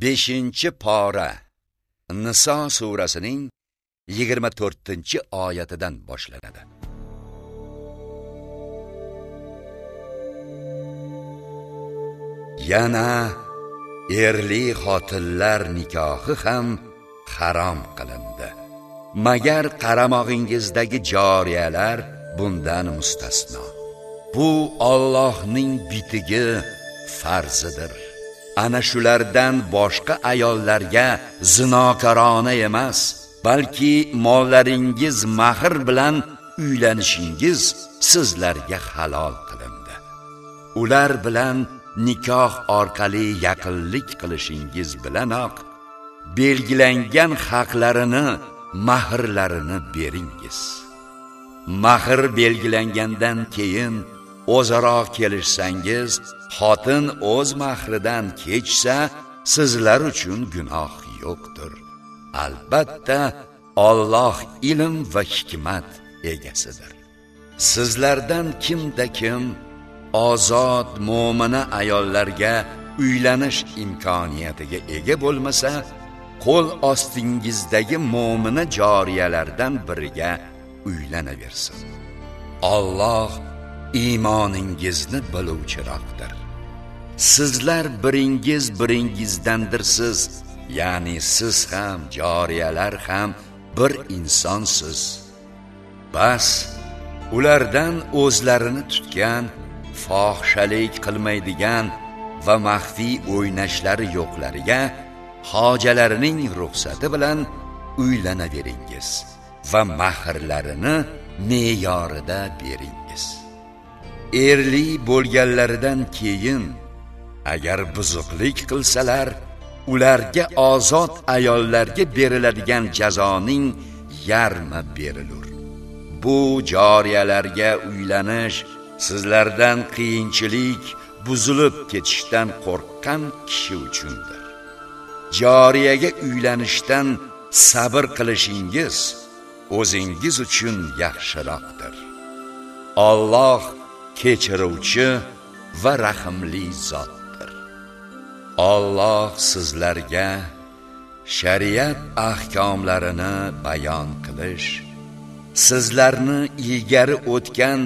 beshinchi pora. Niso surasining yigirma to'rtinchi oyatidan boshlanadi. Yana erli xotinlar nikohi ham harom qilindi. Magar qaramog'ingizdagi joriyalar bundan mustasno. Bu Allohning bitigi farzidir. Ana shulardan boshqa ayollarga zinokarona emas balki mollaringiz mahr bilan uylanishingiz sizlarga halol qilindi. Ular bilan nikoh orqali yaqinlik qilishingiz bilanoq belgilangan haqlarini mahrlarini beringiz. Mahr belgilangandan keyin o'zaro kelishsangiz xotin o'z mahridan kechsa sizlar uchun gunoh yo'qdir. Albatta Alloh ilm va hikmat egasidir. Sizlardan kimda kim ozod mo'mina ayollarga uylanish imkoniyatiga ega bo'lmasa qo'l ostingizdagi mo'mina joriyalardan biriga uylanaversin. Alloh iymoningizni biluvchiroqdir. Sizlar biringiz biringizdandirsiz ya'ni siz ham joriyalar ham bir insonsiz. Bas ulardan o'zlarini tutgan fohishalik qilmaydigan va maxfiy o'ynashlari yo'qlariga hojalarining ruxsati bilan uylanaveringiz va mahrlarini me'yorida beringiz. Erli bo'lganlaridan keyin agar buzuqlik qilsalar ularga ozod ayollarga beriladigan jazoning yarmi berilur. Bu joriyalarga uylanish sizlardan qiyinchilik buzilib ketishdan qo'rqqan kishi uchundir. Joriyaga uylanishdan sabr qilishingiz o'zingiz uchun yaxshiroqdir. Alloh kechiruvchi va rahimli zotdir. Alloh sizlarga shariat ahkomlarini bayon qilish sizlarni ilgari o'tgan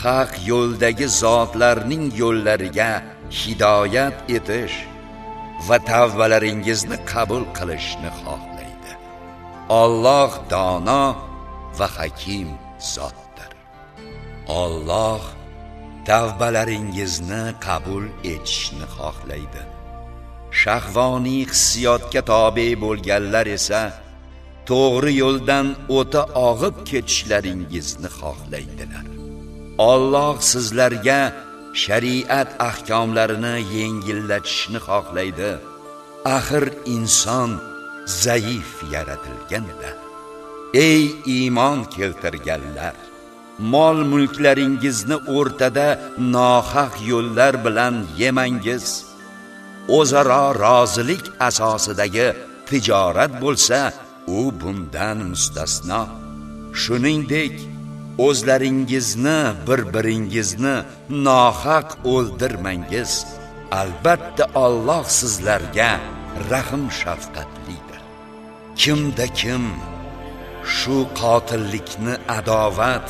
haq yo'ldagi zotlarning yo'llariga hidoyat etish va tavbalaringizni qabul qilishni xohlaydi. Alloh dono va hakim zotdir. Alloh tavbalaringizni qabul etishni xohlaydi. Shahvoniy hissiyotga tobe bo'lganlar esa to'g'ri yo'ldan o'ta og'ib ketishlaringizni xohlaydilar. Alloh sizlarga shariat ahkomlarini yengillatishni xohlaydi. Axir inson zaif yaratilganda ey iymon keltirganlar! Mol mulklaringizni o'rtada nohaq yo'llar bilan yemangiz. O'zaro rozilik asosidagi tijorat bo'lsa u bundan mustasno. Shuningdek o'zlaringizni bir biringizni nohaq o'ldirmangiz albatta Alloh sizlarga rahm shafqatlidir. Kimda kim shu qotillikni adovat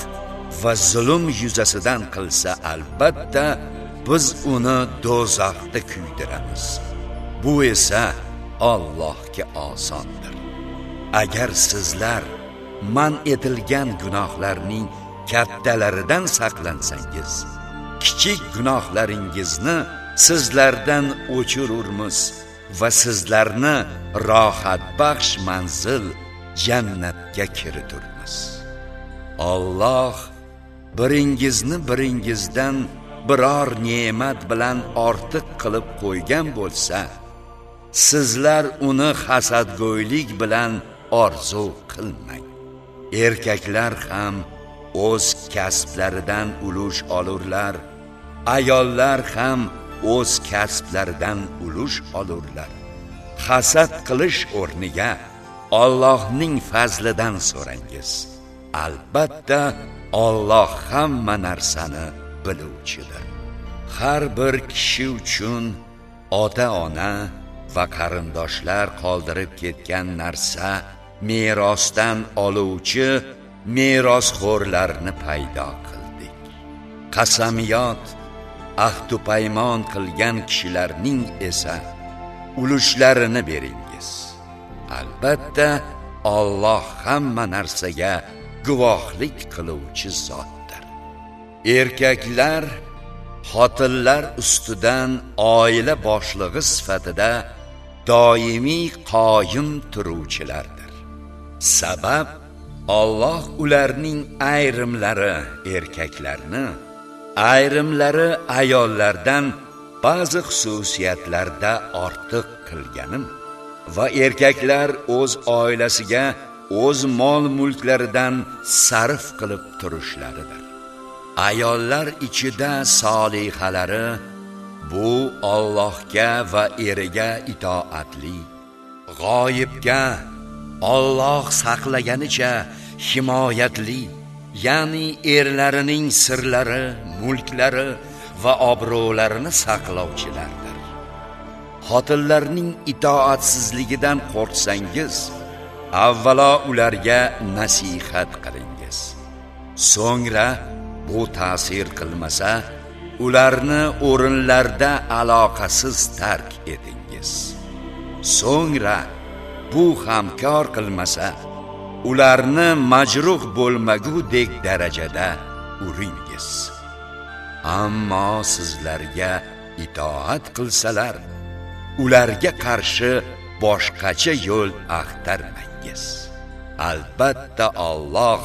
va zulm yuzasidan qilsa albatta biz uni do'zaxda kuydiramiz. Bu esa Allohga osondir. Agar sizlar man etilgan gunohlarning kattalaridan saqlansangiz kichik gunohlaringizni sizlardan o'chirurmiz va sizlarni rohat baxsh manzil jannatga kiriturmiz. Alloh biringizni biringizdan biror ne'mat bilan ortiq qilib qo'ygan bo'lsa sizlar uni hasadgo'ylik bilan orzu qilmang. Erkaklar ham o'z kasblaridan ulush olurlar ayollar ham o'z kasblaridan ulush olurlar. Hasad qilish o'rniga Allohning fazlidan so'rangiz. Albatta Alloh hamma narsani biluvchidir. Har bir kishi uchun ota ona va qarindoshlar qoldirib ketgan narsa merosdan oluvchi merosxo'rlarni paydo qildik. Qasamiyot ahdu paymon qilgan kishilarning esa ulushlarini beringiz. Albatta Alloh hamma narsaga guvohlik qiluvchi zotdir. Erkaklar xotinlar ustidan oila boshlig'i sifatida doimiy qoyim turuvchilardir. Sabab Alloh ularning ayrimlari erkaklarni ayrimlari ayollardan ba'zi xususiyatlarda ortiq qilganim va erkaklar o'z oilasiga o'z mol mulklaridan sarf qilib turishlaridir. Ayollar ichida solihalari bu Allohga va eriga itoatli g'oyibga Alloh saqlaganicha himoyatli ya'ni erlarining sirlari mulklari va obro'larini saqlovchilardir. Xotinlarning itoatsizligidan qo'rqsangiz avvalo ularga nasihat qilingiz. So'ngra bu ta'sir qilmasa ularni o'rinlarda aloqasiz tark etingiz. So'ngra bu hamkor qilmasa ularni majruh bo'lmagudek darajada uringiz. Ammo sizlarga itoat qilsalar ularga qarshi boshqacha yo'l axtarmang. Axtarmangiz albatta Alloh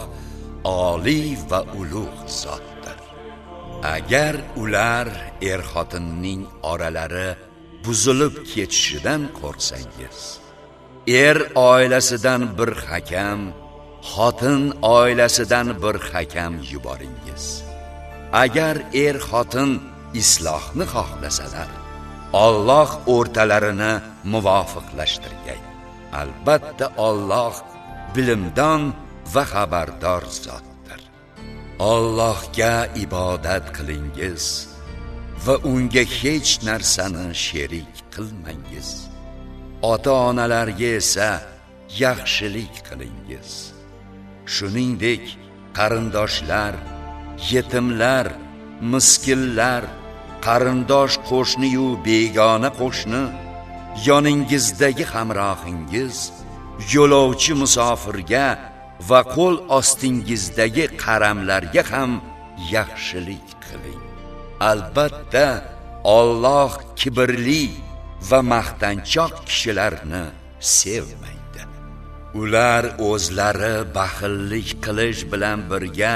oliy va ulug' zotdir. Agar ular er xotinning oralari buzilib ketishidan qo'rqsangiz er oilasidan bir hakam xotin oilasidan bir hakam yuboringiz. Agar er xotin islohni xohlasalar Alloh o'rtalarini muvofiqlashtirgay. Albatta Alloh bilimdon va xabardor zotdir. Allohga ibodat qilingiz va unga hech narsani sherik qilmangiz. Ota onalarga esa yaxshilik qilingiz. Shuningdek qarindoshlar yetimlar miskinlar qarindosh qo'shniyu begona qo'shni yoningizdagi hamrohingiz yo'lovchi musofirga va qo'l ostingizdagi qaramlarga ham yaxshilik qiling. Albatta Alloh kibrli va maqtanchoq kishilarni sevmaydi. Ular o'zlari baxillik qilish bilan birga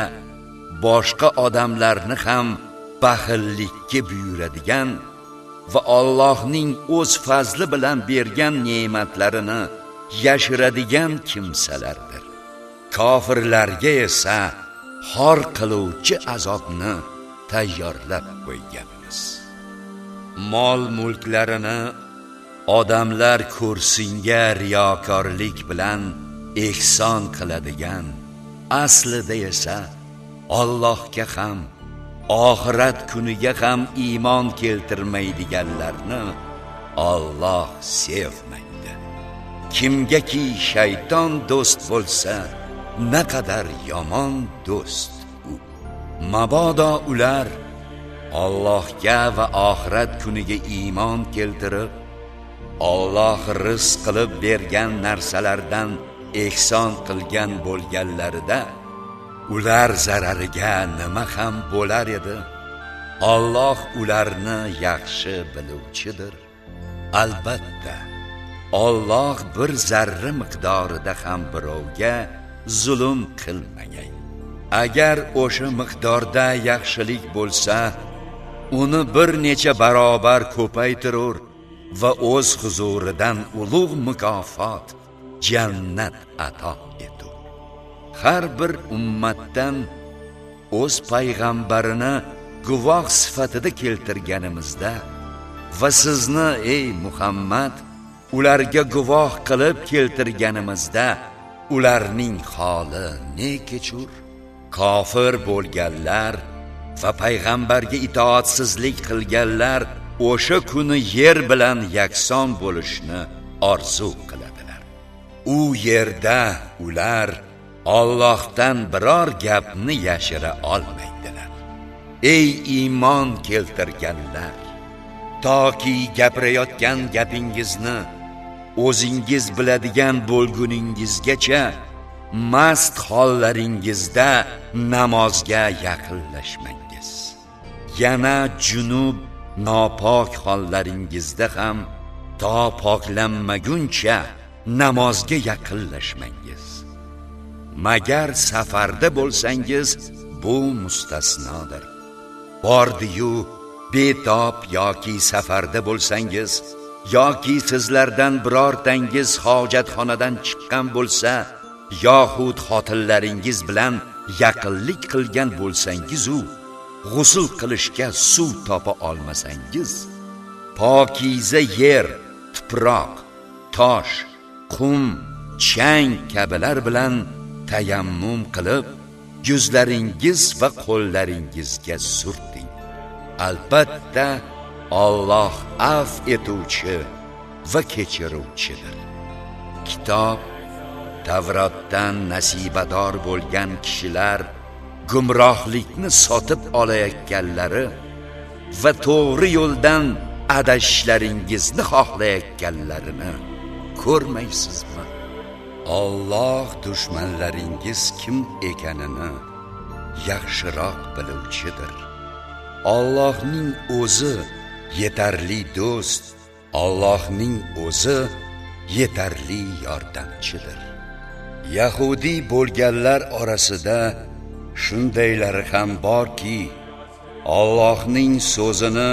boshqa odamlarni ham baxillikka buyuradigan va Allohning o'z fazli bilan bergan ne'matlarini yashiradigan kimsalardir. Kofirlarga esa xor qiluvchi azobni tayyorlab qo'yganmiz. Mol mulklarini odamlar ko'rsinga riyokorlik bilan ehson qiladigan aslida esa Allohga ham oxirat kuniga ham iymon keltirmaydiganlarni Alloh sevmaydi. Kimgaki shayton do'st bo'lsa naqadar yomon do'st u. Mabodo ular Allohga va oxirat kuniga iymon keltirib Alloh rizq qilib bergan narsalardan ehson qilgan bo'lganlarida ular zarariga nima ham bo'lar edi? Alloh ularni yaxshi biluvchidir. Albatta Alloh bir zarra miqdorida ham birovga zulm qilmagan agar o'sha miqdorda yaxshilik bo'lsa uni bir necha barobar ko'paytirur va o'z huzuridan ulug' mukofot jannat ato etur har bir ummatdan o'z payg'ambarini guvoh sifatida keltirganimizda va sizni ey Muhammad ularga guvoh qilib keltirganimizda ularning holi ne kechur? Kofir bo'lganlar va payg'ambarga itoatsizlik qilganlar o'sha kuni yer bilan yakson bo'lishni orzu qiladilar. U yerda ular Allohdan biror gapni yashira olmaydilar. Ey iymon keltirganlar toki gapirayotgan gapingizni o'zingiz biladigan bo'lguningizgacha mast hollaringizda namozga yaqinlashmangiz. Yana junub nopok hollaringizda ham to poklanmaguncha namozga yaqinlashmangiz. Magar safarda bo'lsangiz bu mustasnodir. Bordiyu betob yoki safarda bo'lsangiz yoki sizlardan birortangiz hojatxonadan chiqqan bo'lsa yoxud xotinlaringiz bilan yaqinlik qilgan bo'lsangiz u g'usul qilishga suv topa olmasangiz pokiza yer tuproq tosh qum chang kabilar bilan tayammum qilib yuzlaringiz va qo'llaringizga surting albatta Alloh af etuvchi va kechiruvchidir. Kitob Tavrotdan nasibador bo'lgan kishilar gumrohlikni sotib olayotganlari va to'g'ri yo'ldan adashishlaringizni xohlayotganlarini ko'rmaysizmi? Alloh dushmanlaringiz kim ekanini yaxshiroq biluvchidir. Allohning o'zi yetarli do'st Allohning o'zi yetarli yordamchidir. Yahudi bo'lganlar orasida shundaylari ham borki Allohning so'zini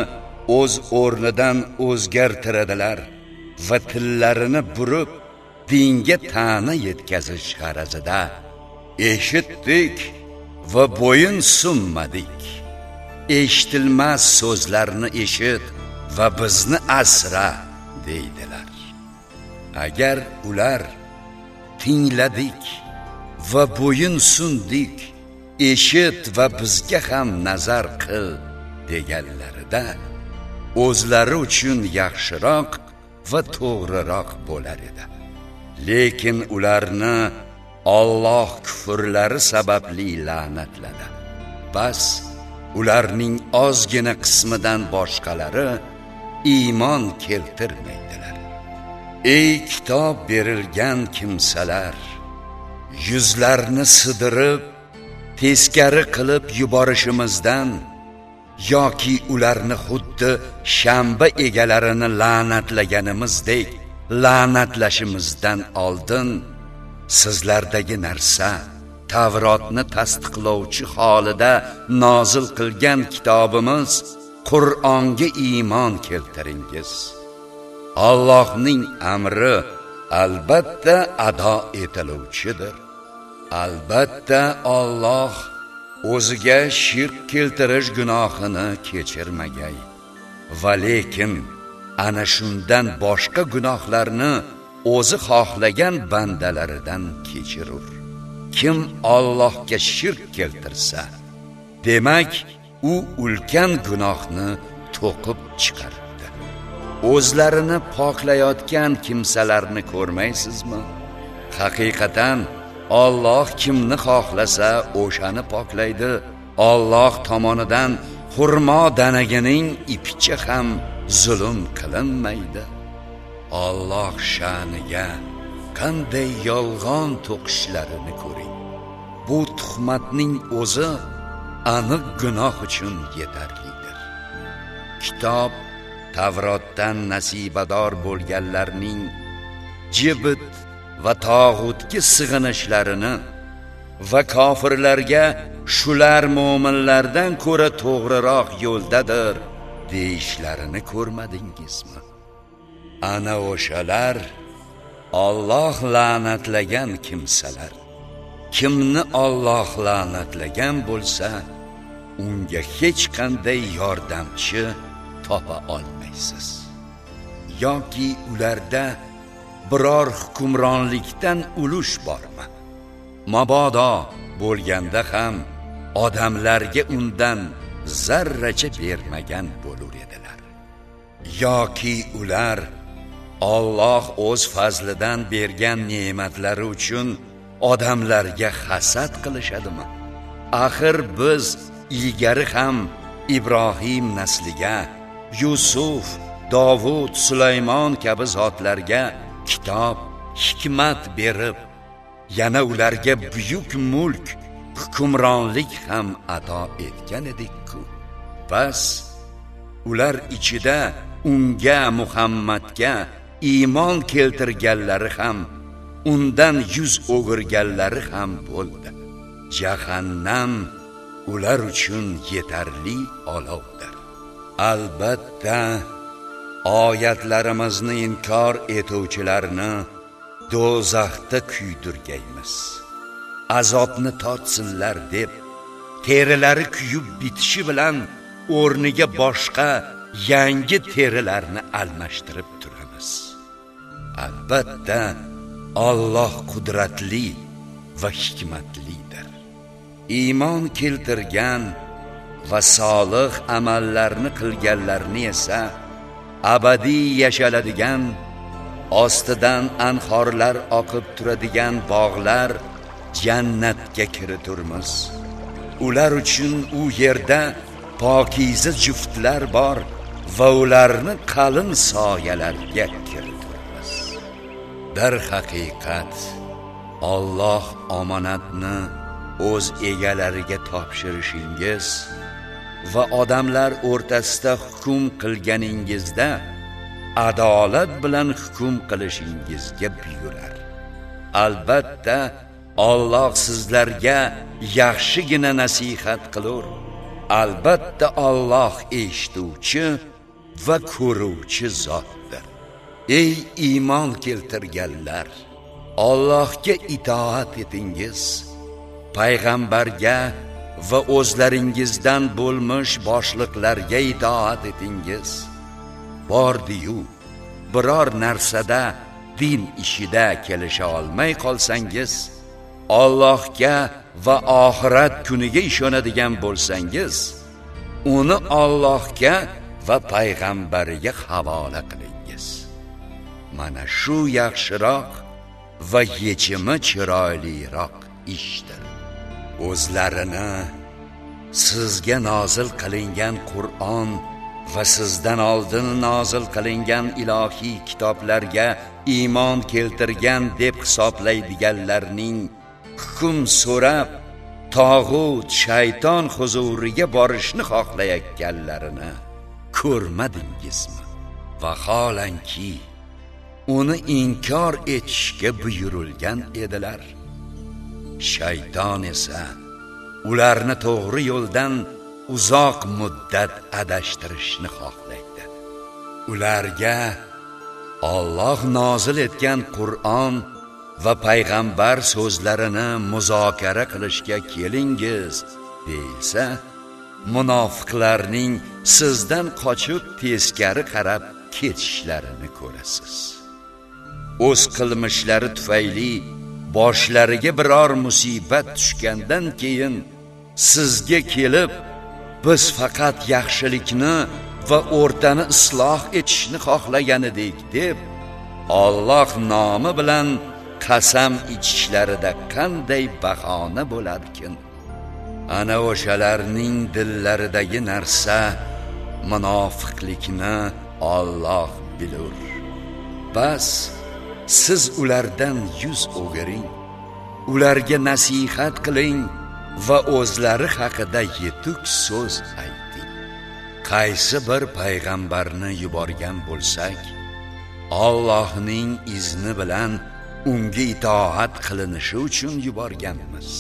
o'z o'rnidan o'zgartiradilar va tillarini burib dinga ta'na yetkazish g'arazida eshitdik va bo'yin sunmadik eshitilmas so'zlarni eshit va bizni asra deydilar. Agar ular tingladik va bo'yin sundik eshit va bizga ham nazar qil deganlarida o'zlari uchun yaxshiroq va to'g'riroq bo'lar edi. Lekin ularni Alloh kufrlari sababli la'natladi. Bas ularning ozgina qismidan boshqalari iymon keltirmaydilar. Ey kitob berilgan kimsalar yuzlarni sidirib teskari qilib yuborishimizdan yoki ularni xuddi shanba egalarini la'natlaganimizdek la'natlashimizdan oldin sizlardagi narsa Tavrotni tasdiqlovchi holida nozil qilgan kitobimiz Qur'onga iymon keltiringiz. Allohning amri albatta ado etiluvchidir. Albatta Alloh o'ziga shirk keltirish gunohini kechirmagay. Va lekin ana shundan boshqa gunohlarni o'zi xohlagan bandalaridan kechirur. kim Allohga shirk keltirsa demak u ulkan gunohni to'qib chiqaribdi. O'zlarini poklayotgan kimsalarni ko'rmaysizmi? Haqiqatan Alloh kimni xohlasa o'shani poklaydi. Alloh tomonidan xurmo danagining ipicha ham zulm qilinmaydi. Alloh sha'niga qanday yolg'on to'qishlarini ko'ring. Bu tuhmatning o'zi aniq gunoh uchun yetarlidir. Kitob tavrotdan nasibador bo'lganlarning jibit va tog'utga sig'inishlarini va kofirlarga shular mo'minlardan ko'ra to'g'riroq yo'ldadir. Deyishlarini ko'rmadingizmi? Ana o'shalar Alloh la'natlagan kimsalar. Kimni Alloh la'natlagan bo'lsa unga hech qanday yordamchi topa olmaysiz. Yoki ularda biror hukmronlikdan ulush bormi? Mabodo bo'lganda ham odamlarga undan zarracha bermagan bo'lur edilar. Yoki ular Alloh o'z fazlidan bergan ne'matlari uchun odamlarga hasad qilishadimi? Axir biz ilgari ham ibrohim nasliga yusuf Davud sulaymon kabi zotlarga kitob hikmat berib yana ularga buyuk mulk hukmronlik ham ato etgan edik-ku bas ular ichida unga muhammadga iymon keltirganlari ham undan yuz o'girganlari ham bo'ldi. Jahannam ular uchun yetarli olovdir. Albatta oyatlarimizni inkor etuvchilarni do'zaxda kuydirgaymiz. Azobni tortsinlar deb terilari kuyib bitishi bilan o'rniga boshqa yangi terilarni almashtirib turamiz. Albatta Alloh qudratli va hikmatlidir. Iymon keltirgan va solih amallarni qilganlarni esa abadiy yashaladigan ostidan anhorlar oqib turadigan bog'lar jannatga kiriturmiz ular uchun u yerda pokiza juftlar bor va ularni qalin soyalarga kiriturmiz dar haqiqat Alloh omonatni o'z egalariga topshirishingiz va odamlar o'rtasida hukm qilganingizda adolat bilan hukm qilishingizga buyurar. Albatta Alloh sizlarga yaxshigina nasihat qilur. Albatta Alloh eshituvchi va ko'ruvchi zotdir. Ey iymon keltirganlar Allohga itoat etingiz. Payg'ambarga va o'zlaringizdan bo'lmish boshliqlarga itoat etingiz. Bordi-yu, biror narsada din ishida kelisha olmay qolsangiz Allohga va oxirat kuniga ishonadigan bo'lsangiz uni Allohga va payg'ambariga havola qilingiz. Mana shu yaxshiroq va yechimi chiroyliroq ishdir. O'zlarini sizga nozil qilingan Qur'on va sizdan oldin nozil qilingan ilohiy kitoblarga iymon keltirgan deb hisoblaydiganlarning hukm so'rab tog'ut shayton huzuriga borishni xohlayotganlarini ko'rmadingizmi? Vaholanki uni inkor etishga buyurilgan edilar. Shayton esa ularni to'g'ri yo'ldan uzoq muddat adashtirishni xohlaydi. Ularga Alloh nozil etgan Qur'on va payg'ambar so'zlarini muzokara qilishga kelingiz deysa munofiqlarning sizdan qochib teskari qarab ketishlarini ko'rasiz. O'z qilmishlari tufayli boshlariga biror musibat tushgandan keyin sizga kelib biz faqat yaxshilikni va o'rtani isloh etishni xohlagan edik deb Alloh nomi bilan qasam ichishlarida qanday bahona bo'larkin ana o'shalarning dillaridagi narsa munofiqlikni Alloh bilur. Bas siz ulardan yuz o'giring. Ularga nasihat qiling va o'zlari haqida yetuk so'z ayting. Qaysi bir payg'ambarni yuborgan bo'lsak Allohning izni bilan unga itoat qilinishi uchun yuborganmiz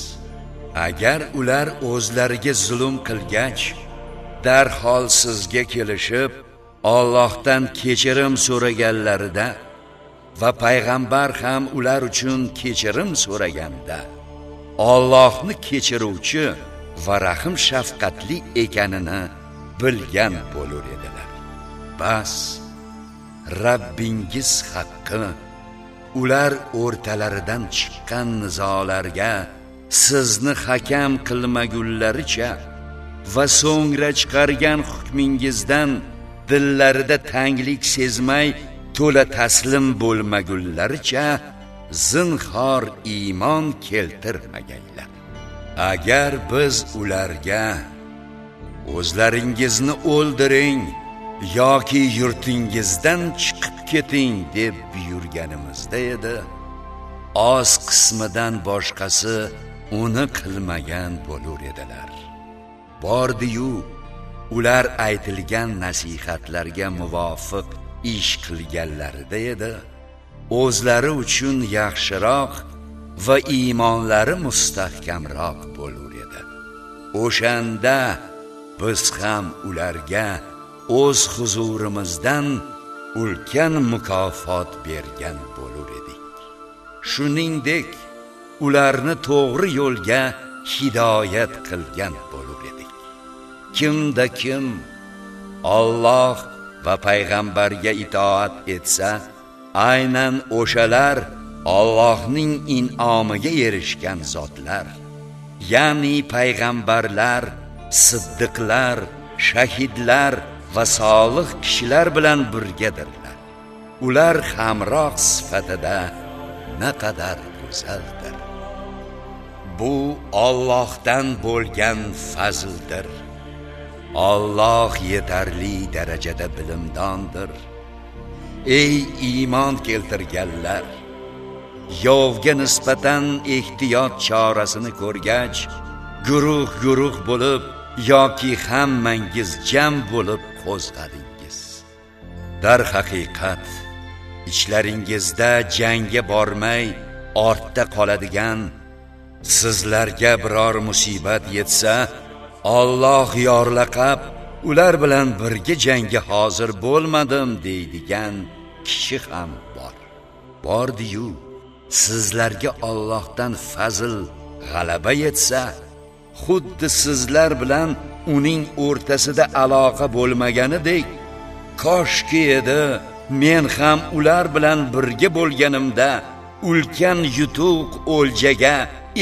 agar ular o'zlariga zulm qilgach darhol sizga kelishib Allohdan kechirim so'raganlarida va payg'ambar ham ular uchun kechirim so'raganda Allohni kechiruvchi va rahim shafqatli ekanini bilgan bo'lar edilar. Bas Rabbingiz haqqi ular o'rtalaridan chiqqan nizolarga sizni hakam qilmagunlaricha va so'ngra chiqargan hukmingizdan dillarida tanglik sezmay to'la taslim bo'lmagunlaricha zinhor iymon keltirmagaylar agar biz ularga o'zlaringizni o'ldiring yoki yurtingizdan chiqib keting deb buyurganimizda edi. Oz qismidan boshqasi uni qilmagan bo'lur edilar. Bordiyu ular aytilgan nasihatlarga muvofiq ish qilganlarida edi. O'zlari uchun yaxshiroq va iymonlari mustahkamroq bo'lur edi. O'shanda biz ham ularga o'z huzurimizdan ulkan mukofot bergan bo'lur edik. Shuningdek ularni to'g'ri yo'lga hidoyat qilgan bo'lur edik. Kimda kim Alloh va payg'ambarga itoat etsa aynan o'shalar Allohning in'omiga erishgan zotlar ya'ni payg'ambarlar siddiqlar shahidlar va solih kishilar bilan birgadirlar. Ular hamroh sifatida naqadar go'zaldir. Bu Allohdan bo'lgan fazldir. Alloh yetarli darajada bilimdondir. Ey iymon keltirganlar yovga nisbatan ehtiyot chorasini ko'rgach guruh guruh bo'lib yoki hammangiz jam bo'lib qo'zg'adingiz dar haqiqat ichlaringizda jangga bormay ortda qoladigan sizlarga biror musibat yetsa Alloh yorlaqab ular bilan birga jangga hozir bo'lmadim deydigan kishi ham bor. Bordiyu sizlarga Allohdan fazl g'alaba yetsa xuddi sizlar bilan uning o'rtasida aloqa bo'lmaganidek koshki edi men ham ular bilan birga bo'lganimda ulkan yutuq o'ljaga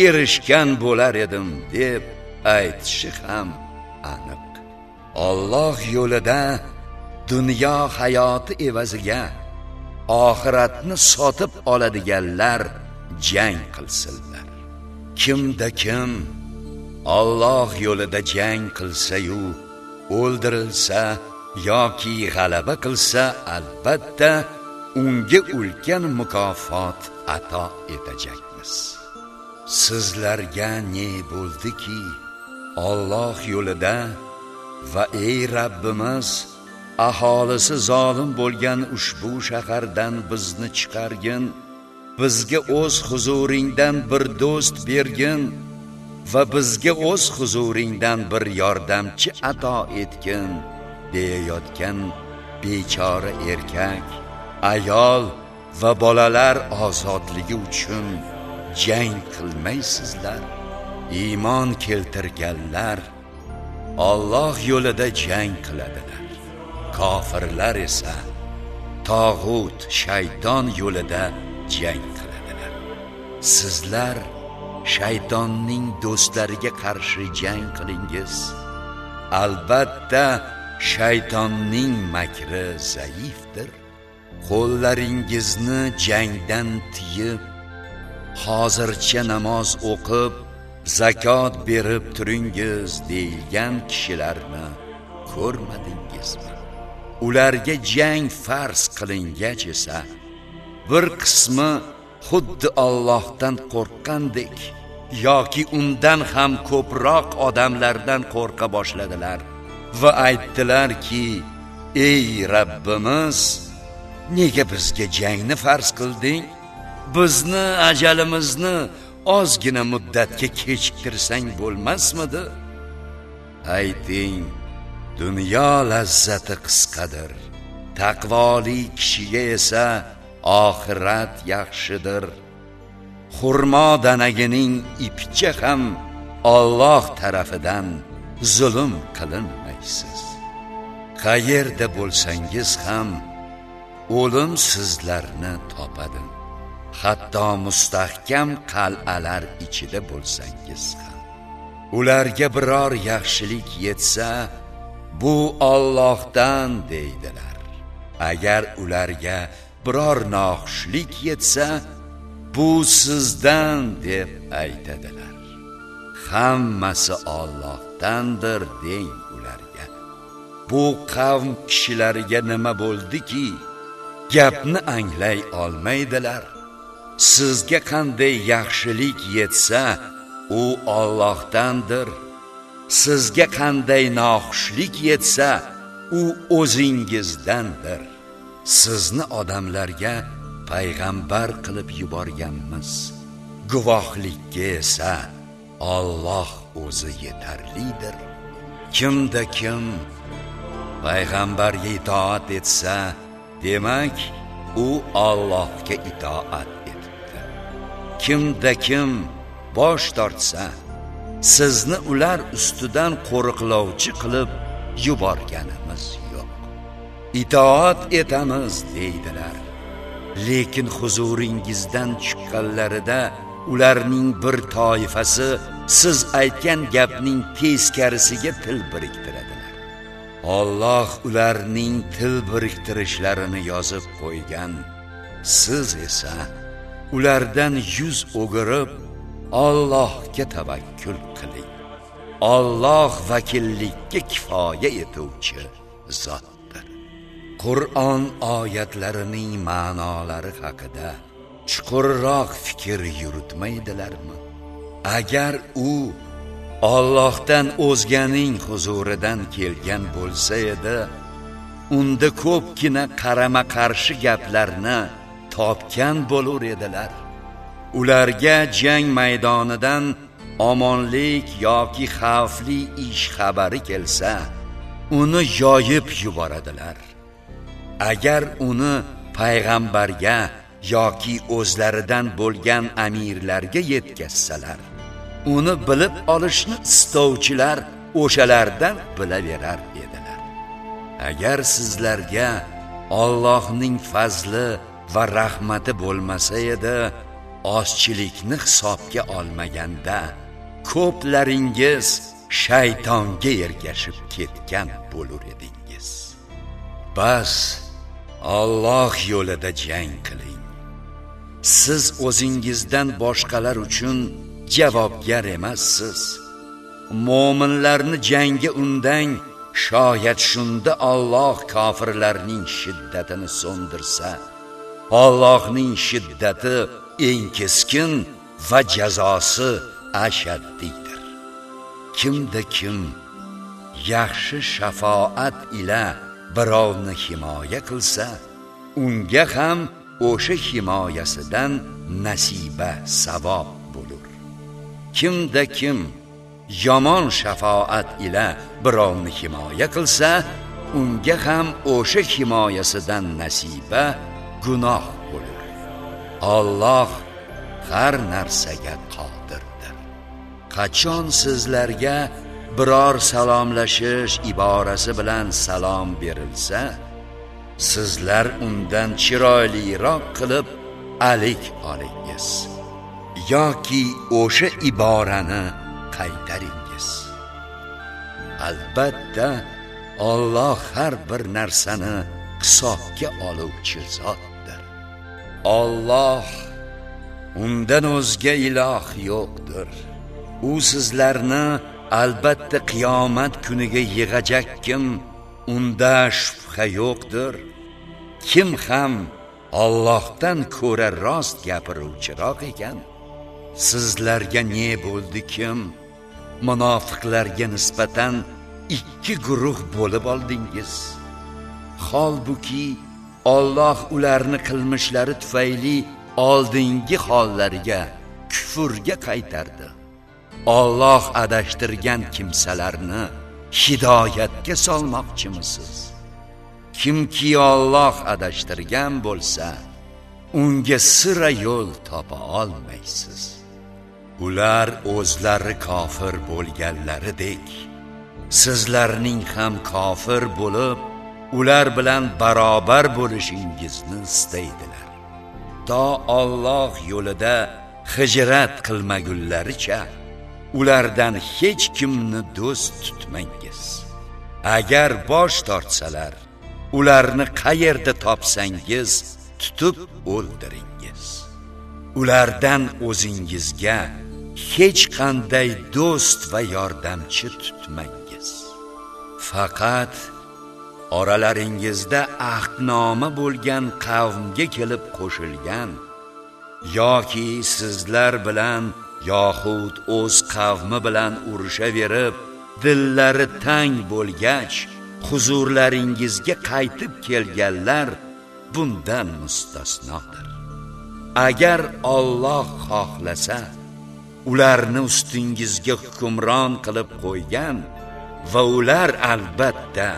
erishgan bo'lar edim deb aytishi ham aniq. Alloh yo'lida dunyo hayoti evaziga oxiratni sotib oladiganlar jang qilsinlar. Kimda kim Alloh yo'lida jang qilsa-yu o'ldirilsa yoki g'alaba qilsa albatta unga ulkan mukofot ato etajakmiz sizlarga ne bo'ldiki? Alloh yo'lida va ey Rabbimiz aholisi zolim bo'lgan ushbu shahardan bizni chiqargin bizga o'z huzuringdan bir do'st bergin. Va bizga o'z huzuringdan bir yordamchi ato etgin deyayotgan bechora erkak. Ayol va bolalar ozodligi uchun jang qilmaysizlar. Iymon keltirganlar Alloh yo'lida jang qiladilar. Kofirlar esa tog'ut shayton yo'lida jang qiladilar. Sizlar shaytonning do'stlariga qarshi jang qilingiz. Albatta shaytonning makri zaifdir. Qo'llaringizni jangdan tiyib hozircha namoz o'qib zakot berib turingiz deyilgan kishilarni ko'rmadingizmi? Ularga jang farz qilingach esa bir qismi xuddi Allohdan qo'rqqandek yoki undan ham ko'proq odamlardan qo'rqa boshladilar va aytdilarki ey Rabbimiz nega bizga jangni farz qilding? Bizni ajalimizni ozgina muddatga kechiktirsang bo'lmasmidi? Ayting dunyo lazzati qisqadir. Taqvoli kishiga esa oxirat yaxshidir. Xurmo danagining ipcha ham Alloh tarafidan zulm qilinmaysiz qayerda bo'lsangiz ham o'lim sizlarni topadi. Hatto mustahkam qal'alar ichida bo'lsangiz ham. Ularga biror yaxshilik yetsa bu Allohdan deydilar. Agar ularga biror noxushlik yetsa bu sizdan deb aytadilar. Hammasi Allohdandir deng ularga. Bu qavm kishilariga nima bo'ldiki? Gapni anglay olmaydilar. Sizga qanday yaxshilik yetsa u Allohdandir. Sizga qanday noxushlik yetsa u o'zingizdandir. Sizni odamlarga payg'ambar qilib yuborganmiz. Guvohlikka esa Alloh o'zi yetarlidir. Kimda kim payg'ambarga itoat etsa demak u Allohga itoat etibdi. Kimda kim bosh tortsa sizni ular ustidan qo'riqlovchi qilib yuborganimiz itoat etamiz deydilar. Lekin huzuringizdan chiqqanlarida ularning bir toifasi siz aytgan gapning teskarisiga til biriktiradilar. Alloh ularning til biriktirishlarini yozib qo'ygan. Siz esa ulardan yuz o'girib Allohga tavakkul qiling. Alloh vakillikka kifoya etuvchi zotdir Qur'on oyatlarining ma'nolari haqida chuqurroq fikr yuritmaydilarmi? Agar u Allohdan o'zganing huzuridan kelgan bo'lsa edi unda ko'pgina qarama qarshi gaplarni topgan bo'lar edilar. Ularga jang maydonidan omonlik yoki xavfli ish xabari kelsa uni yoyib yuboradilar. Agar uni payg'ambarga yoki o'zlaridan bo'lgan amirlarga yetkazsalar uni bilib olishni istovchilar o'shalardan bilaverar edilar. Agar sizlarga Allohning fazli va rahmati bo'lmasa edi ozchilikni hisobga olmaganda ko'plaringiz shaytonga ergashib ketgan bo'lur edingiz. Bas Alloh yo'lida jang qiling siz o'zingizdan boshqalar uchun javobgar emassiz mo'minlarni jangga undang shoyat shunda Alloh kofirlarning shiddatini so'ndirsa Allohning shiddati eng keskin va jazosi ashaddidir. kimda kim yaxshi shafoat ila birovni himoya qilsa unga ham o'sha himoyasidan nasiba savob bo'lur. Kimda kim yomon shafoat ila birovni himoya qilsa unga ham o'sha himoyasidan nasiba gunoh bo'lur. Alloh har narsaga qodirdir. Qachon sizlarga biror salomlashish iborasi bilan salom berilsa sizlar undan chiroyliroq qilib alik olingiz yoki o'sha iborani qaytaringiz. Albatta Alloh har bir narsani hisobga oluvchi zotdir. Alloh undan o'zga iloh yo'qdir. U sizlarni albatta qiyomat kuniga yig'ajak kim unda shubha yo'qdir. Kim ham Allohdan ko'ra rost gapiruvchiroq ekan. Sizlarga ne bo'ldi kim? Munofiqlarga nisbatan ikki guruh bo'lib oldingiz. Holbuki Alloh ularni qilmishlari tufayli oldingi hollariga kufrga qaytardi. Alloh adashtirgan kimsalarni hidoyatga solmoqchimisiz? Kimki Alloh adashtirgan bo'lsa unga sira yo'l topa olmaysiz. Ular o'zlari kofir bo'lganlaridek sizlarning ham kofir bo'lib ular bilan barobar bo'lishingizni istaydilar. To Alloh yo'lida hijrat qilmagunlaricha ulardan hech kimni do'st tutmangiz. Agar bosh tortsalar ularni qayerda topsangiz tutib o'ldiringiz. Ulardan o'zingizga hech qanday do'st va yordamchi tutmangiz. Faqat oralaringizda ahdnoma bo'lgan qavmga kelib qo'shilgan yoki sizlar bilan yoxud o'z qavmi bilan urushaverib dillari tang bo'lgach huzurlaringizga qaytib kelganlar bundan mustasnodir. Agar Alloh xohlasa ularni ustingizga hukmron qilib qo'ygan va ular albatta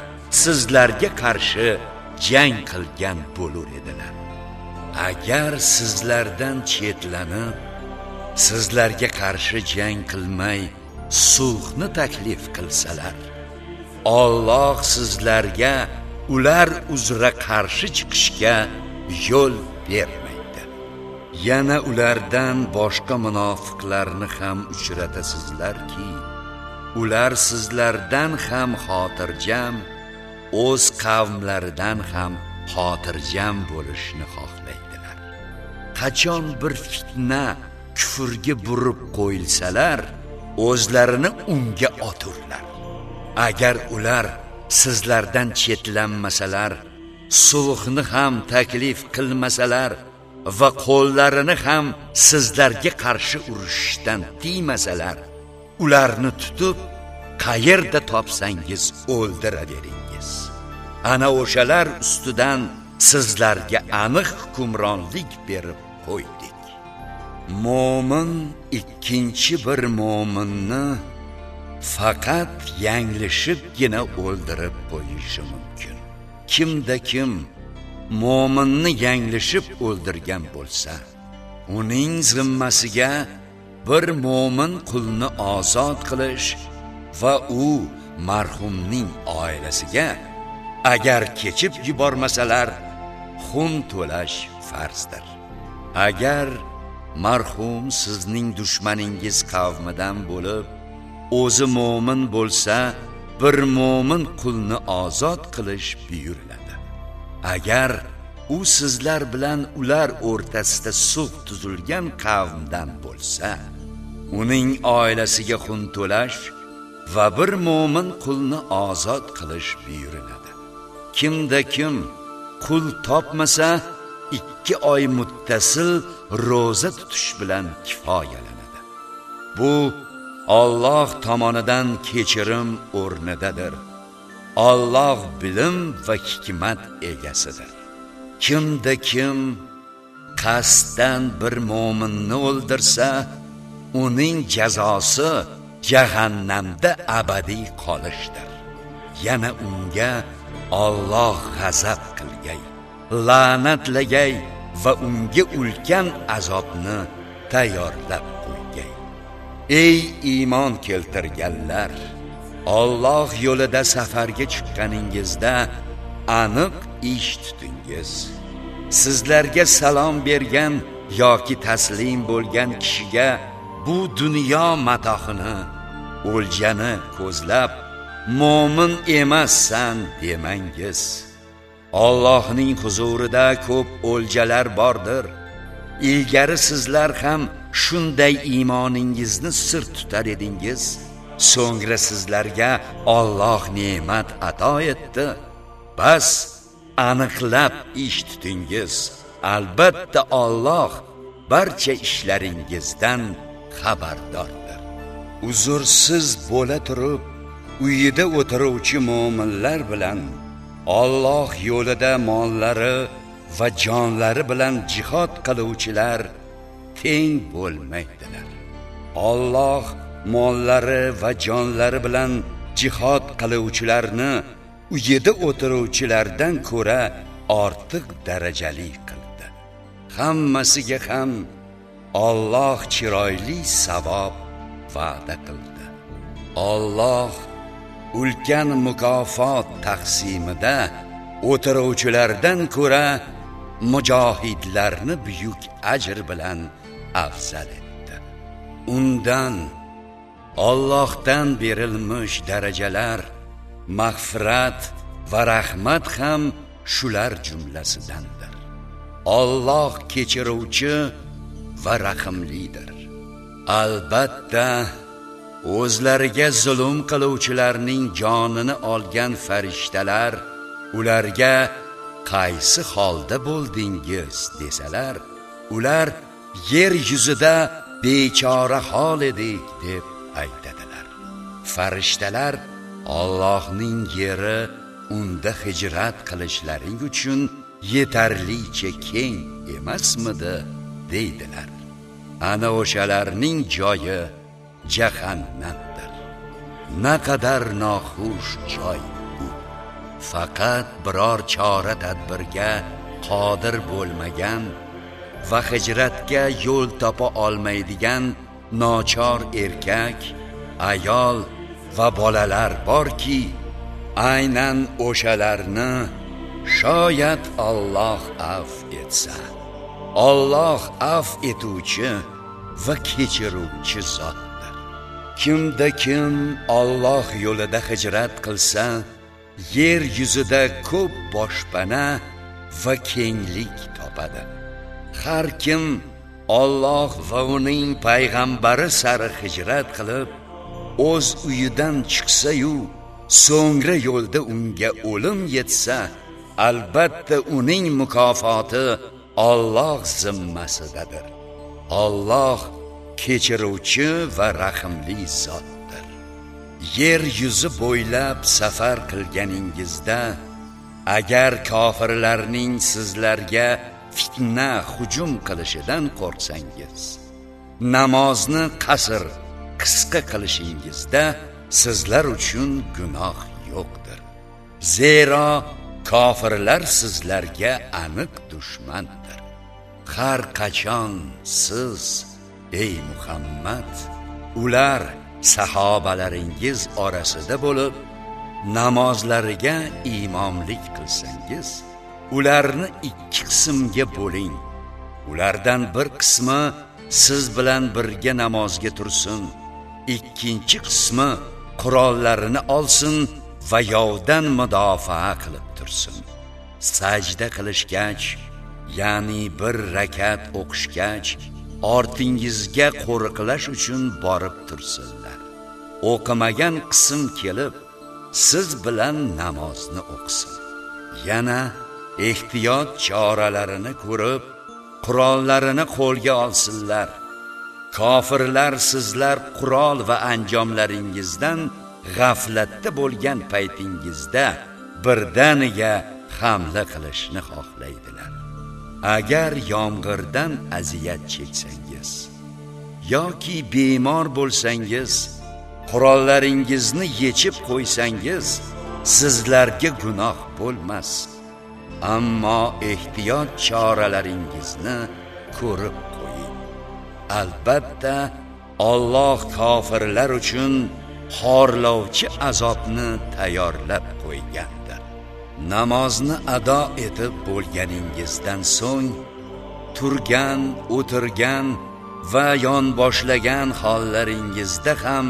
sizlarga qarshi jang qilgan bo'lar edilar. Agar sizlardan chetlanib sizlarga qarshi jang qilmay sulhni taklif qilsalar Alloh sizlarga ular uzra qarshi chiqishga yo'l bermaydi. Yana ulardan boshqa munofiqlarni ham uchratasizlarki ular sizlardan ham xotirjam o'z qavmlaridan ham xotirjam bo'lishni xohlaydilar. Qachon bir fitna kufrga burib qo'yilsalar o'zlarini unga oturlar. Agar ular sizlardan chetlanmasalar sulhni ham taklif qilmasalar va qo'llarini ham sizlarga qarshi urushishdan tiymasalar ularni tutib qayerda topsangiz o'ldiraveringiz. Ana o'shalar ustidan sizlarga aniq hukmronlik berib qo'ydi mo'min ikkinchi bir mo'minni faqat yanglishibgina o'ldirib qo'yishi mumkin. Kimda kim mo'minni yanglishib o'ldirgan bo'lsa uning zimmasiga bir mo'min qulni ozod qilish va u marhumning oilasiga agar kechib yubormasalar xun to'lash farzdir. Agar marhum sizning dushmaningiz qavmidan bo'lib o'zi mo'min bo'lsa bir mo'min qulni ozod qilish buyuriladi. Agar u sizlar bilan ular o'rtasida sulh tuzilgan qavmdan bo'lsa uning oilasiga xun to'lash va bir mo'min qulni ozod qilish buyuriladi. Kimda kim qul topmasa ikki oy muttasil ro'za tutish bilan kifoyalanadi. Bu Alloh tomonidan kechirim o'rnidadir Alloh bilim va hikmat egasidir. Kimda kim qasddan bir mo'minni o'ldirsa uning jazosi jahannamda abadiy qolishdir. Yana unga Alloh g'azab qilgay. La'natlagay va unga ulkan azobni tayyorlab qo'ygay. Ey iymon keltirganlar Alloh yo'lida safarga chiqqaningizda aniq ish tutingiz. Sizlarga salom bergan yoki taslim bo'lgan kishiga bu dunyo matohini o'ljani ko'zlab mo'min emassan demangiz. Allohning huzurida ko'p o'ljalar bordir. Ilgari sizlar ham shunday iymoningizni sir tutar edingiz. So'ngra sizlarga Alloh ne'mat ato etdi. Bas aniqlab ish tutingiz. Albatta Alloh barcha ishlaringizdan xabardordir. Uzursiz bo'la turib uyida o'tiruvchi mu'minlar bilan Alloh yo'lida mollari va jonlari bilan jihad qiluvchilar teng bo'lmaydilar. Alloh mollari va jonlari bilan jihad qiluvchilarni uyida o'tiruvchilardan ko'ra ortiq darajali qildi. Hammasiga ham Alloh chiroyli savob va'da qildi. Alloh ulkan mukofot taqsimida o'tiruvchilardan ko'ra mujohidlarni buyuk ajr bilan afzal etdi. Undan Allohdan berilmish darajalar mag'firat va rahmat ham shular jumlasidandir. Alloh kechiruvchi va rahimlidir. Albatta o'zlariga zulm qiluvchilarning jonini olgan farishtalar ularga qaysi holda bo'ldingiz desalar ular yer yuzida bechora hol edik deb aytadilar. Farishtalar Allohning yeri unda hijrat qilishlaring uchun yetarlicha keng emasmidi deydilar. Ana o'shalarning joyi jahannamdir. Naqadar noxush joy bu. Faqat biror chora tadbirga qodir bo'lmagan va hijratga yo'l topa olmaydigan nochor erkak ayol va bolalar borki aynan o'shalarni shoyat Alloh af etsa. Alloh af etuvchi va kechiruvchi zotdir kimda kim Alloh yo'lida hijrat qilsa yer yuzida ko'p boshpana va kenglik topadi. Har kim Alloh va uning payg'ambari sari hijrat qilib o'z uyidan chiqsa-yu so'ngra yo'lda unga o'lim yetsa albatta uning mukofoti Alloh zimmasidadir. Alloh kechiruvchi va rahimli zotdir. Yer yuzi bo'ylab safar qilganingizda agar kofirlarning sizlarga fitna hujum qilishidan qo'rqsangiz namozni qasr qisqa qilishingizda sizlar uchun gunoh yo'qdir. Zero kofirlar sizlarga aniq dushmandir. Har qachon siz ey muhammad ular sahobalaringiz orasida bo'lib namozlariga imomlik qilsangiz ularni ikki qismga bo'ling. Ulardan bir qismi siz bilan birga namozga tursin ikkinchi qismi qurollarini olsin va yovdan mudofaa qilib tursin. Sajda qilishgach ya'ni bir rakat o'qishgach ortingizga qo'riqlash uchun borib tursinlar. O'qimagan qism kelib siz bilan namozni o'qisin. Yana ehtiyot choralarini ko'rib qurollarini qo'lga olsinlar. Kofirlar sizlar qurol va anjomlaringizdan g'aflatda bo'lgan paytingizda birdaniga hamla qilishni xohlaydi. Agar yomg'irdan aziyat cheksangiz yoki bemor bo'lsangiz qurollaringizni yechib qo'ysangiz sizlarga gunoh bo'lmas. Ammo ehtiyot choralaringizni ko'rib qo'ying. Albatta Alloh kofirlar uchun xorlovchi azobni tayyorlab qo'ygan. Namozni ado etib bo'lganingizdan so'ng turgan o'tirgan va yonboshlagan hollaringizda ham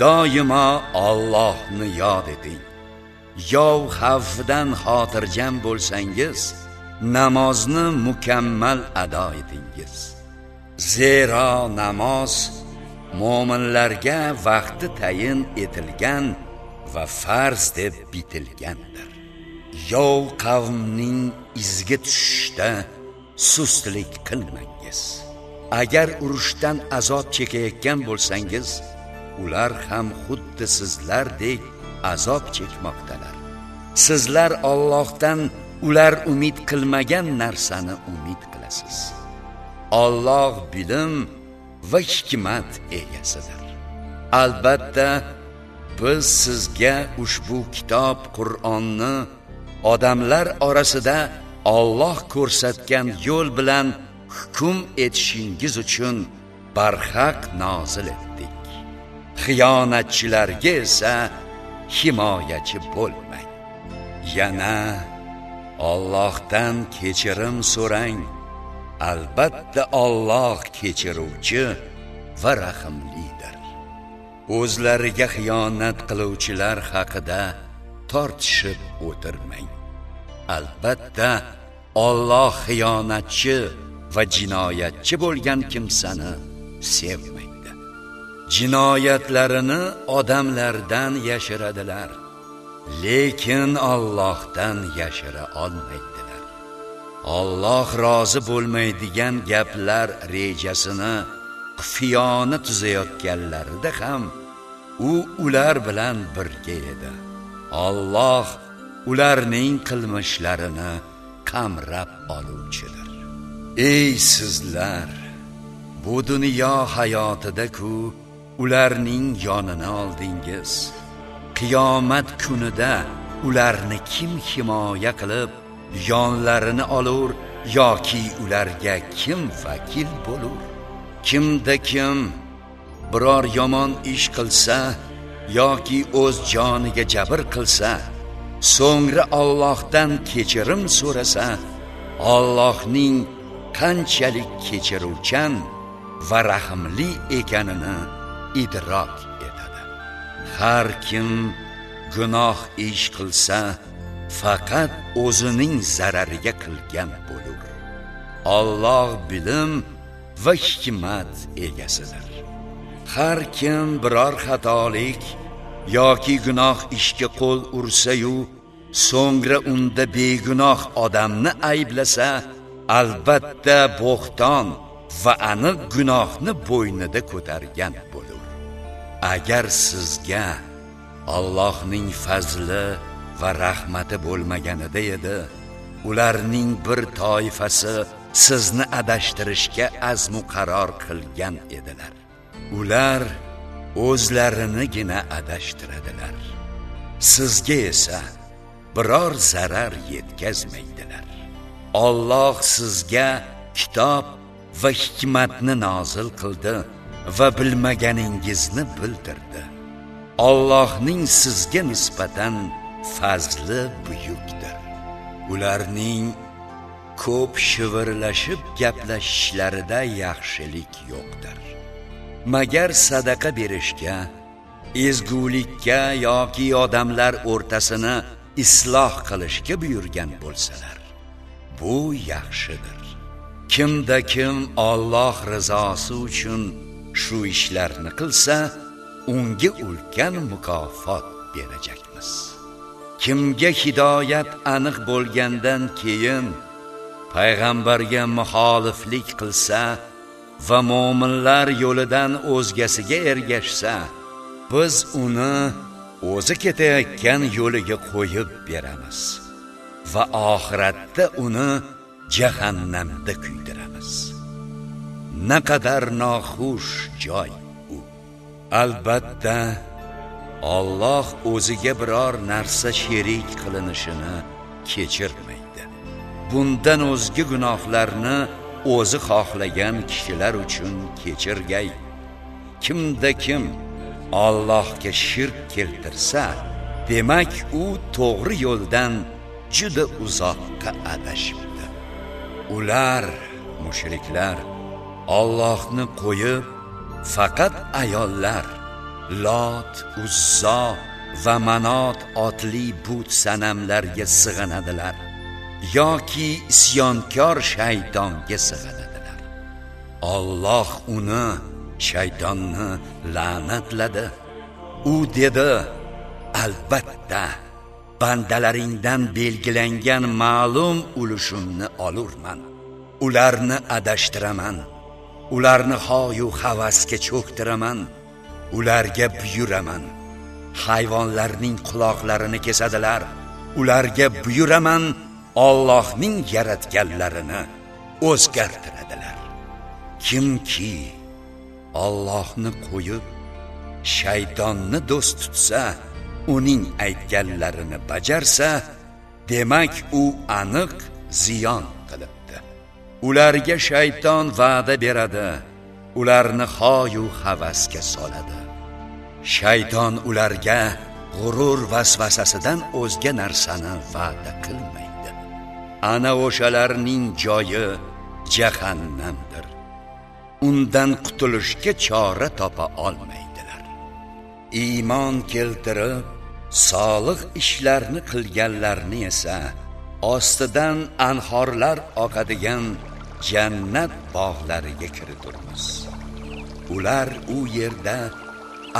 doimo Allohni yod eting. Yov xavfidan xotirjam bo'lsangiz namozni mukammal ado etingiz. Zero namoz mo'minlarga vaqti tayin etilgan va farz deb bitilgandir. Yov qavmning izga tushishda sustlik qilmangiz. Agar urushdan azob chekayotgan bo'lsangiz ular ham xuddi sizlardek azob chekmoqdalar. Sizlar Allohdan ular umid qilmagan narsani umid qilasiz. Alloh bilim va hikmat egasidir. Albatta biz sizga ushbu kitob Qur'onni odamlar orasida Alloh ko'rsatgan yo'l bilan hukm etishingiz uchun barhaq nozil etdik. Xiyonatchilarga esa himoyachi bo'lmang. Yana Allohdan kechirim so'rang. Albatta Alloh kechiruvchi va rahimlidir. O'zlariga xiyonat qiluvchilar haqida tortishib o'tirmang. Albatta Alloh xiyonatchi va jinoyatchi bo'lgan kimsani sevmaydi. Jinoyatlarini odamlardan yashiradilar lekin Allohdan yashira olmaydilar. Alloh rozi bo'lmaydigan gaplar rejasini xufiyona tuzayotganlarida ham u ular bilan birga edi. Alloh ularning qilmishlarini qamrab oluvchidir. Ey sizlar bu dunyo hayotida ku ularning yonini oldingiz. Qiyomat kunida ularni kim himoya qilib yonlarini olur yoki ularga kim vakil bo'lur? Kimda kim biror yomon ish qilsa yoki o'z joniga jabr qilsa so'ngra Allohdan kechirim so'rasa Allohning qanchalik kechiruvchan va rahimli ekanini idrok etadi. Har kim gunoh ish qilsa faqat o'zining zarariga qilgan bo'lur. Alloh bilim va hikmat egasidir. Har kim biror xatolik yoki gunoh ishga qo'l ursa-yu so'ngra unda begunoh odamni ayblasa albatta bo'xton va aniq gunohni bo'ynida ko'targan bo'lur. Agar sizga Allohning fazli va rahmati bo'lmaganida edi ularning bir toifasi sizni adashtirishga azmu qaror qilgan edilar. Ular o'zlarinigina adashtiradilar. Sizga esa biror zarar yetkazmaydilar. Alloh sizga kitob va hikmatni nozil qildi va bilmaganingizni bildirdi. Allohning sizga nisbatan fazli buyukdir. Ularning ko'p shivirlashib gaplashishlarida yaxshilik yo'qdir. Magar sadaqa berishga ezgulikka yoki odamlar o'rtasini isloh qilishga buyurgan bo'lsalar bu yaxshidir. Kimda kim Alloh rizosi uchun shu ishlarni qilsa unga ulkan mukofot berajakmiz kimga hidoyat aniq bo'lgandan keyin payg'ambarga muxoliflik qilsa va mo'minlar yo'lidan o'zgasiga ergashsa biz uni o'zi ketayotgan yo'liga qo'yib beramiz va oxiratda uni jahannamda kuydiramiz. Naqadar noxush joy u. Albatta Alloh o'ziga biror narsa sherik qilinishini kechirmaydi. Bundan o'zga gunohlarni o'zi xohlagan kishilar uchun kechirgay. Kimda kim Allohga shirk keltirsa demak u to'g'ri yo'ldan juda uzoqqa adashibdi. Ular mushriklar Allohni qo'yib faqat ayollar Lot, Uzzo va Manot otli but sanamlarga sig'inadilar. Yoki isyonkor shaytonga sig'inadilar. Alloh uni shaytonni la'natladi. U dedi albatta bandalaringdan belgilangan ma'lum ulushimni olurman. Ularni adashtiraman. Ularni hoyu havasga cho'ktiraman. Ularga buyuraman. Hayvonlarning quloqlarini kesadilar. Ularga buyuraman Allohning yaratganlarini o'zgartiradilar. Kimki Allohni qo'yib shaytonni do'st tutsa uning aytganlarini bajarsa demak u aniq ziyon qilibdi. Ularga shayton va'da beradi ularni xoyu havasga soladi. Shayton ularga g'urur vasvasasidan o'zga narsani va'da qilmaydi. Ana o'shalarning joyi jahannamdir. Undan qutulishga chora topa olmaydilar. Iymon keltirib solih ishlarni qilganlarni esa ostidan anhorlar oqadigan jannat bog'lariga kiriturmiz. Ular u yerda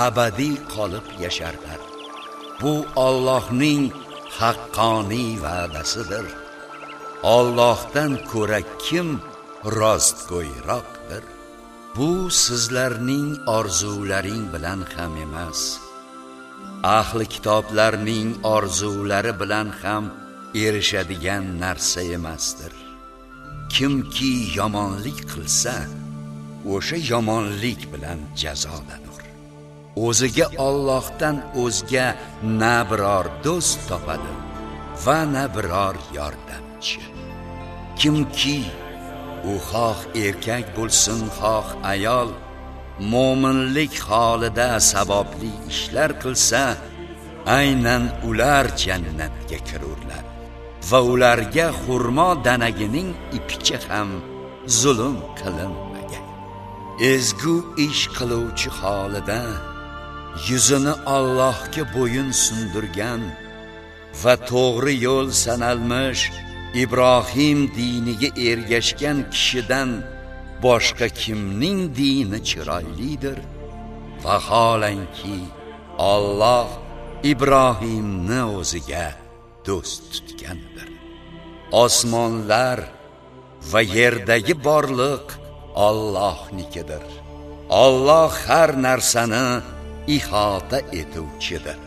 abadiy qolib yasharlar. Bu Allohning haqqoniy va'dasidir. Allohdan ko'ra kim rostgo'yroqdir? Bu sizlarning orzularing bilan ham emas. Ahli kitoblarning orzulari bilan ham erishadigan narsa emasdir. Kimki yomonlik qilsa o'sha yomonlik bilan jazolanur. O'ziga Allohdan o'zga na biror do'st topadi va na biror yordam. Yordamchi kimki u xoh erkak bo'lsin xoh ayol mo'minlik holida sababli ishlar qilsa aynan ular jannatga kirurlar. Va ularga xurmo danagining ipicha ham zulm qilinmagan. Ezgu ish qiluvchi holida yuzini Allohga bo'yin sundirgan va to'g'ri yo'l sanalmish Ibrohim diniga ergashgan kishidan boshqa kimning dini chiroylidir? Vaholanki Alloh Ibrohimni o'ziga do'st tutgandir. Osmonlar va yerdagi borliq Allohnikidir. Alloh har narsani ihota etuvchidir.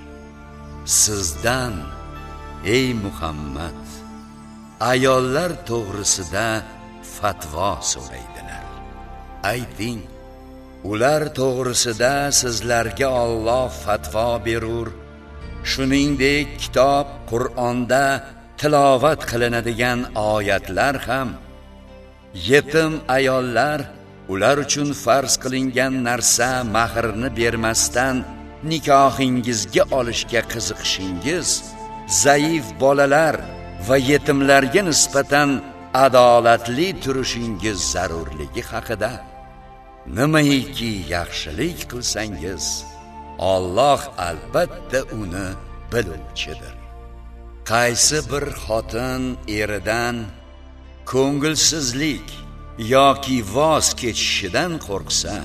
Sizdan ey Muhammad ayollar to'g'risida fatvo so'raydilar. Ayting ular to'g'risida sizlarga Alloh fatvo berur. Shuningdek kitob Qur'onda tilovat qilinadigan oyatlar ham. Yetim ayollar ular uchun farz qilingan narsa mahrni bermasdan nikohingizga olishga qiziqishingiz zaif bolalar va yetimlarga nisbatan adolatli turishingiz zarurligi haqida. Nimaiki yaxshilik qilsangiz Alloh albatta uni biluvchidir. Qaysi bir xotin eridan ko'ngilsizlik yoki voz kechishidan qo'rqsa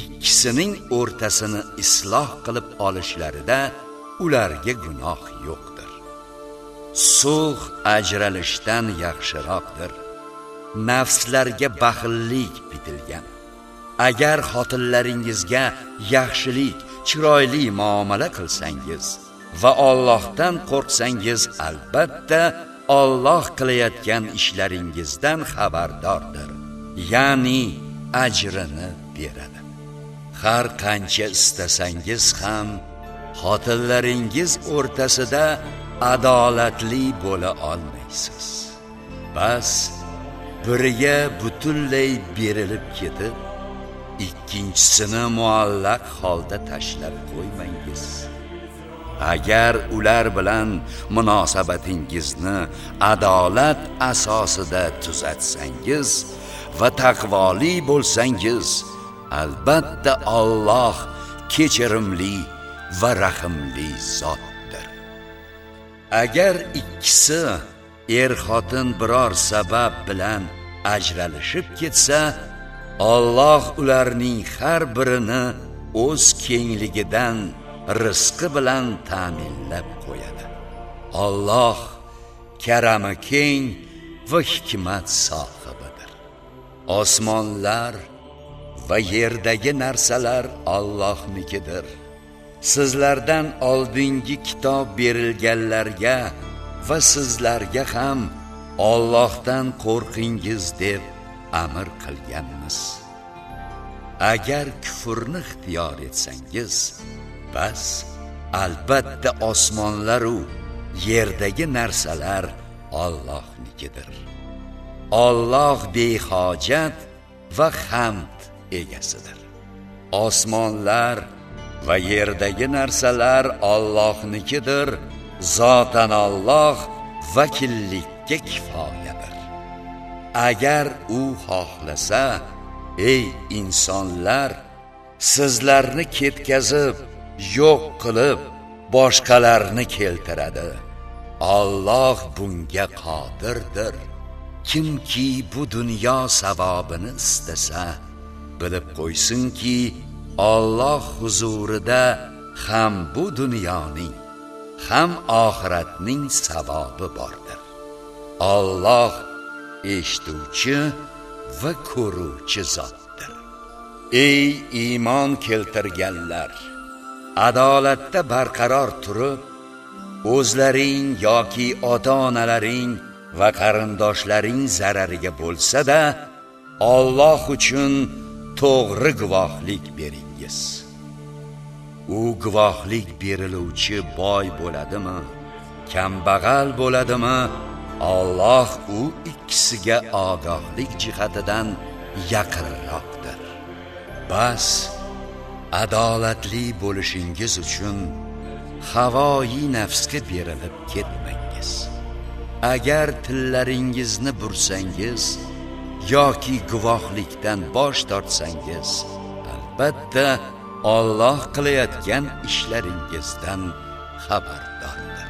ikkisining o'rtasini isloh qilib olishlarida ularga gunoh yo'q. Sulh ajralishdan yaxshiroqdir. Nafslarga baxillik bitilgan agar xotinlaringizga yaxshilik chiroyli muomala qilsangiz va Allohdan qo'rqsangiz albatta Alloh qilayotgan ishlaringizdan xabardordir. Ya'ni ajrini beradi. Har qancha istasangiz ham xotinlaringiz o'rtasida adolatli bo'la olmaysiz. Bas biriga butunlay berilib ketib ikkinchisini muallaq holda tashlab qo'ymangiz. Agar ular bilan munosabatingizni adolat asosida tuzatsangiz va taqvoli bo'lsangiz albatta Alloh kechirimli va rahimli zot agar ikkisi er xotin biror sabab bilan ajralishib ketsa Alloh ularning har birini o'z kengligidan rizqi bilan ta'minlab qo'yadi. Alloh karami keng va hikmat sohibidir. Osmonlar va yerdagi narsalar Allohnikidir. Sizlardan oldingi kitob berilganlarga va sizlarga ham Allohdan qo'rqingiz deb amr qilganmiz. Agar kufrni ixtiyor etsangiz bas albatta osmonlar u yerdagi narsalar Allohnikidir. Alloh behojat va hamd egasidir. Osmonlar va yerdagi narsalar Allohnikidir. Zotan Alloh vakillikka kifoyadir. Agar u xohlasa ey insonlar sizlarni ketkazib yo'q qilib boshqalarni keltiradi. Alloh bunga qodirdir. Kimki bu dunyo savobini istasa bilib qo'ysinki Alloh huzurida ham bu dunyoning ham oxiratning savobi bordir Alloh eshituvchi va ko'ruvchi zotdir ey iymon keltirganlar adolatda barqaror turib o'zlaring yoki ota onalaring va qarindoshlaring zarariga bo'lsa-da Alloh uchun to'g'ri guvohlik bering. Beringiz u guvohlik beriluvchi boy bo'ladimi kambag'al bo'ladimi Alloh u ikkisiga ogohlik jihatidan yaqinroqdir. Bas adolatli bo'lishingiz uchun havoyi nafsga berilib ketmangiz. Agar tillaringizni bursangiz yoki guvohlikdan bosh tortsangiz albatta Alloh qilayotgan ishlaringizdan xabardordir.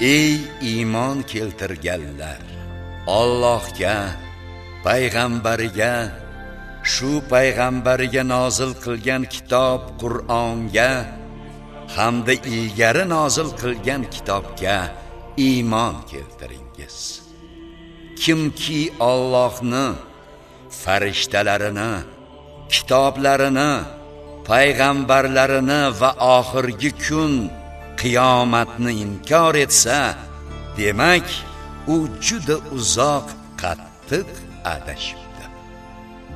Ey iymon keltirganlar Allohga payg'ambariga shu payg'ambariga nozil qilgan kitob Qur'onga hamda ilgari nozil qilgan kitobga iymon keltiringiz. Kimki Allohni farishtalarini kitoblarini payg'ambarlarini va oxirgi kun qiyomatni inkor etsa demak u juda uzoq qattiq adashibdi.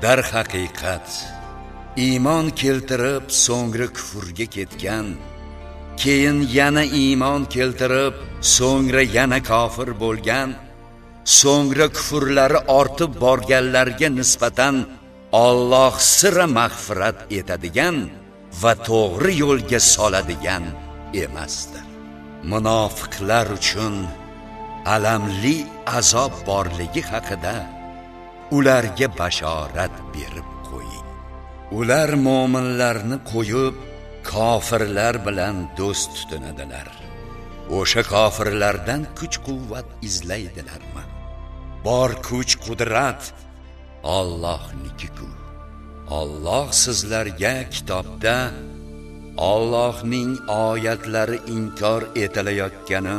Dar haqiqat iymon keltirib so'ngra kufrga ketgan keyin yana iymon keltirib so'ngra yana kofir bo'lgan so'ngra kufrlari ortib borganlarga nisbatan Alloh sira mag'firat etadigan va to'g'ri yo'lga soladigan emasdir. Munofiqlar uchun alamli azob borligi haqida ularga bashorat berib qo'ying. Ular mu'minlarni qo'yib kofirlar bilan do'st tutinadilar. O'sha kofirlardan kuch quvvat izlaydilarmi? Bor kuch qudrat Allohniki-ku Alloh sizlarga kitobda Allohning oyatlari inkor etilayotgani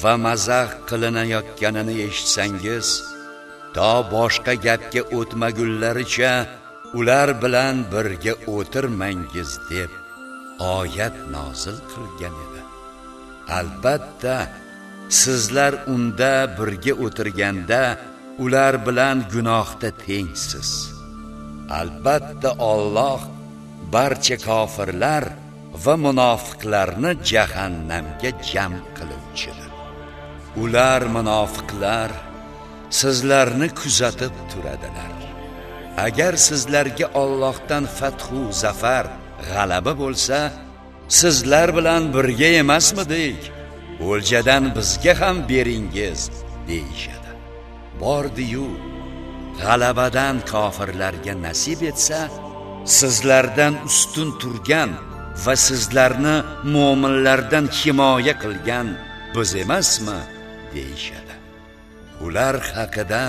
va mazah qilinayotganini eshitsangiz to boshqa gapga o'tmagunlaricha ular bilan birga o'tirmangiz deb oyat nozil qilgan edi. Albatta sizlar unda birga o'tirganda ular bilan gunohda tengsiz. Albatta Alloh barcha kofirlar va munofiqlarni jahannamga jam qiluvchidir. Ular munofiqlar sizlarni kuzatib turadilar. Agar sizlarga Allohdan fathu zafar g'alaba bo'lsa sizlar bilan birga emasmidik. O'ljadan bizga ham beringiz deyishadi. Bordiyu g'alabadan kofirlarga nasib etsa sizlardan ustun turgan va sizlarni mo'minlardan himoya qilgan biz emasmi? deyishadi. Ular haqida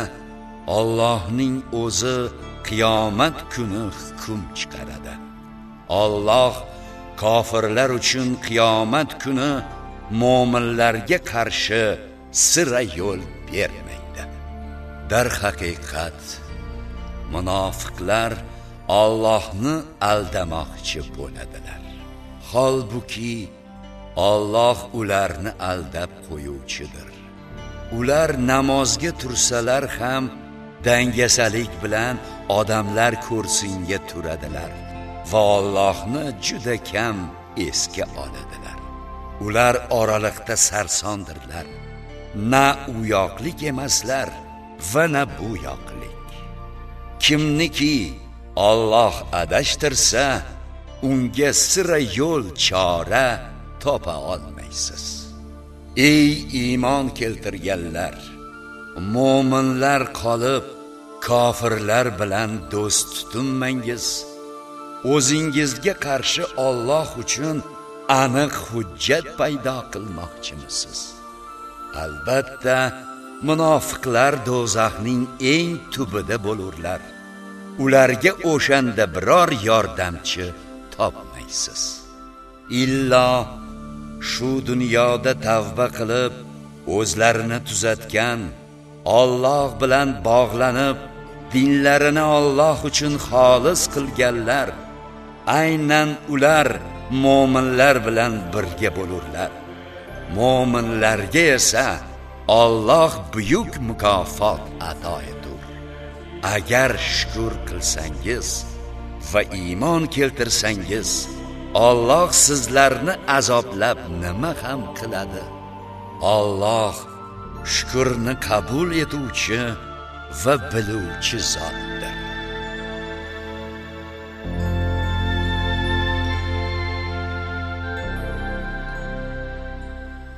Allohning o'zi qiyomat kuni hukm chiqaradi. Alloh kofirlar uchun qiyomat kuni mo'minlarga qarshi sira yo'l bermaydi. Darhaqiqat munofiqlar Allohni aldamoqchi bo'ladilar. Holbuki Alloh ularni aldab qo'yuvchidir. Ular namozga tursalar ham dangasalik bilan odamlar ko'rsinga turadilar va Allohni juda kam esga oladilar. Ular oraliqda sarsondirlar na u yoqlik emaslar va na bu yoqlik. Kimniki Alloh adashtirsa unga sira yo'l chora topa olmaysiz. Ey iymon keltirganlar mo'minlar qolib kofirlar bilan do'st tutinmangiz o'zingizga qarshi Alloh uchun aniq hujjat paydo qilmoqchimisiz? Albatta munofiqlar do'zaxning eng tubida bo'lurlar. Ularga o'shanda biror yordamchi topmaysiz. Illo shu dunyoda tavba qilib o'zlarini tuzatgan Alloh bilan bog'lanib dinlarini Alloh uchun xolis qilganlar aynan ular mo'minlar bilan birga bo'lurlar. Mo'minlarga esa Alloh buyuk mukofot ato etur. Agar shukr qilsangiz va iymon keltirsangiz Alloh sizlarni azoblab nima ham qiladi? Alloh shukrni qabul etuvchi va biluvchi zotdir